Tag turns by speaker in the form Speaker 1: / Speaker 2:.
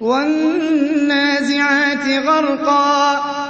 Speaker 1: وَالنَّازِعَاتِ غَرْقًا.